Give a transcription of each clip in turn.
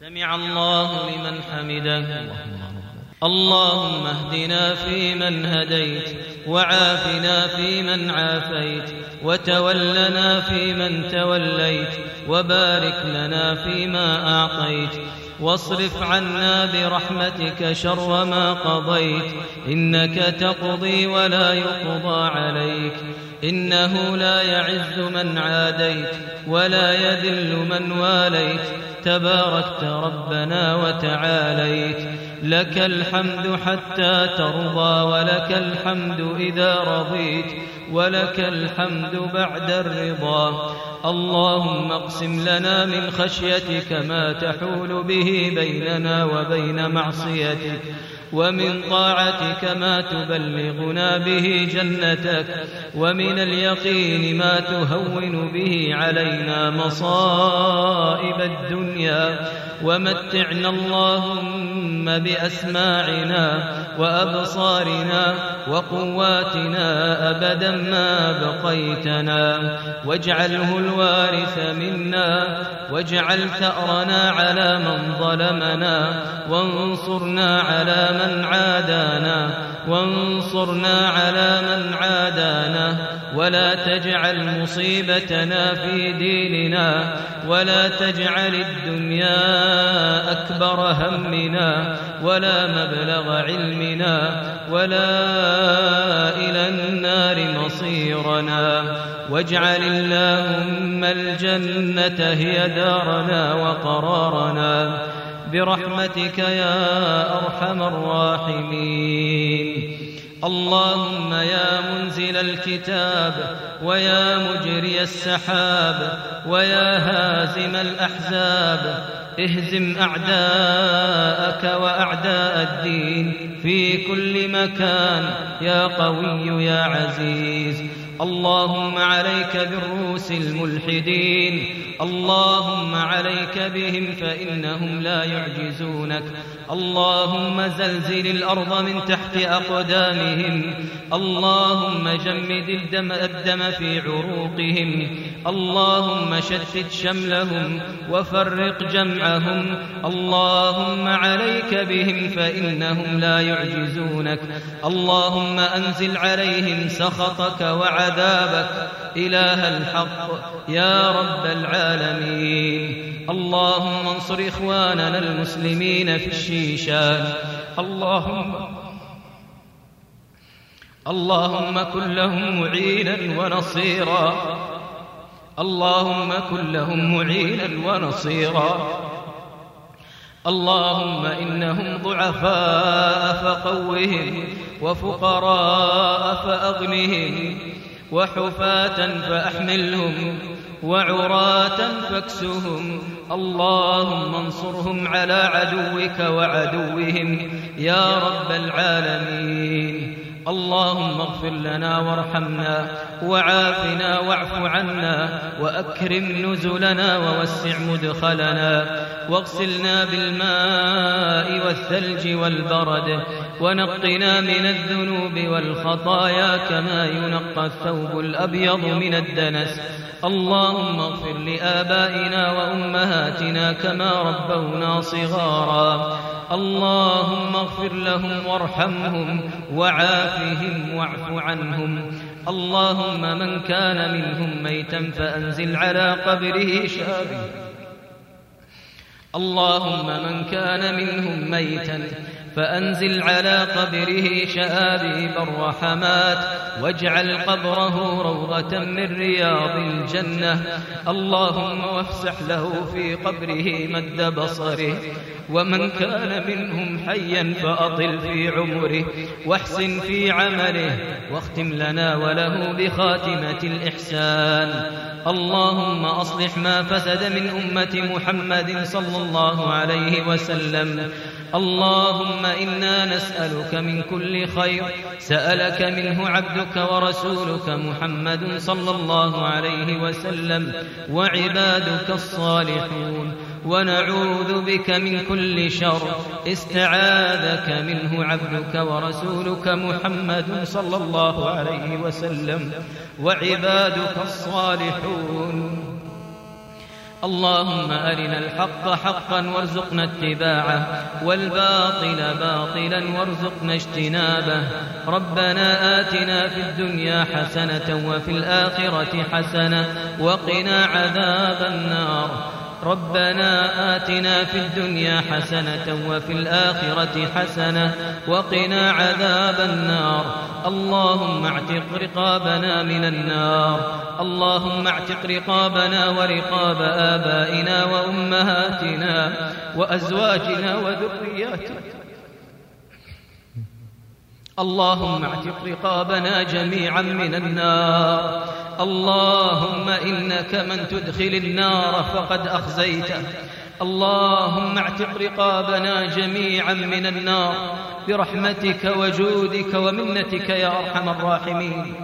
سمع الله لمن حمده. اللهم اهدنا فيمن هديت وعافنا فيمن عافيت وتولنا فيمن توليت وبارك لنا فيما أعطيت. واصرف عنا برحمتك شر ما قضيت إنك تقضي ولا يقضى عليك. إنه لا يعز من عاديت ولا يذل من واليت. تباركت ربنا وتعاليت. لك الحمد حتى ترضى ولك الحمد إذا رضيت. ولك الحمد بعد الرضا. اللهم اقسم لنا من خشيتك ما تحول به بيننا وبين معصيتك. ومن طاعتك ما تبلغنا به جنتك ومن اليقين ما تهون به علينا مصائب الدنيا. ومتعنا اللهم بأسماعنا وأبصارنا وقواتنا أبدا ما بقيتنا. واجعله الوارث منا واجعل ثأرنا على من ظلمنا وانصرنا على من عادانا وانصرنا على من عادانا ولا تجعل مصيبتنا في ديننا ولا تجعل الدنيا أكبر همنا ولا مبلغ علمنا ولا إلى النار مصيرنا واجعل اللهم الجنة هي دارنا وقرارنا برحمتك يا أرحم الراحمين. اللهم يا منزل الكتاب ويا مجري السحاب ويا هازم الأحزاب اهزم أعداءك وأعداء الدين في كل مكان يا قوي يا عزيز. اللهم عليك بالروس الملحدين اللهم عليك بهم فإنهم لا يعجزونك. اللهم زلزل الأرض من تحت أقدامهم. اللهم جمد الدم الدم في عروقهم. اللهم شتت شملهم وفرق جمعهم. اللهم عليك بهم فإنهم لا يعجزونك. اللهم أنزل عليهم سخطك وعذابك. إله الحق. يا رب العالمين. اللهم انصر إخواننا المسلمين في الشيشان. اللهم اللهم كن لهم معينا ونصيرا. اللهم كن لهم معينا ونصيرا. اللهم إنهم ضعفاء فقوهم وفقراء فأغنهم وحفاة فأحملهم. وعراة فاكسهم. اللهم انصرهم على عدوك وعدوهم. يا رب العالمين. اللهم اغفر لنا وارحمنا وعافنا واعف عنا وأكرم نزلنا ووسع مدخلنا واغسلنا بالماء والثلج والبرد ونقنا من الذنوب والخطايا كما ينقى الثوب الأبيض من الدنس. اللهم اغفر لآبائنا وأمهاتنا كما ربونا صغارا. اللهم اغفر لهم وارحمهم وعافهم واعف عنهم. اللهم من كان منهم ميتا فأنزل على قبره شابا اللهم من كان منهم ميتا فأنزل على قبره شآبيب الرحمات واجعل قبره روضة من رياض الجنة. اللهم وافسح له في قبره مد بصره. ومن كان منهم حيا فأطل في عمره. واحسن في عمله واختم لنا وله بخاتمة الإحسان. اللهم أصلح ما فسد من أمة محمد صلى الله عليه وسلم. اللهم إنا نسألك من كل خير. سألك منه عبدك ورسولك محمد صلى الله عليه وسلم وعبادك الصالحون. ونعوذ بك من كل شر. استعاذك منه عبدك ورسولك محمد صلى الله عليه وسلم. وعبادك الصالحون. اللهم أرنا الحق حقا وارزقنا اتباعه والباطل باطلا وارزقنا اجتنابه. ربنا آتنا في الدنيا حسنة وفي الآخرة حسنة وقنا عذاب النار. ربنا آتنا في الدنيا حسنة وفي الآخرة حسنة وقنا عذاب النار. اللهم اعتق رقابنا من النار. اللهم اعتق رقابنا ورقاب آبائنا وأمهاتنا وأزواجنا وذرياتنا. اللهم اعتق رقابنا جميعا من النار. اللهم إنك من تدخل النار فقد أخزيته. اللهم اعتق رقابنا جميعا من النار. برحمتك وجودك ومنتك يا أرحم الراحمين.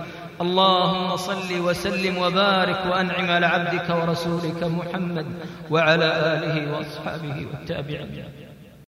اللهم صل وسلم وبارك وأنعم على عبدك ورسولك محمد وعلى آله وأصحابه والتابعين.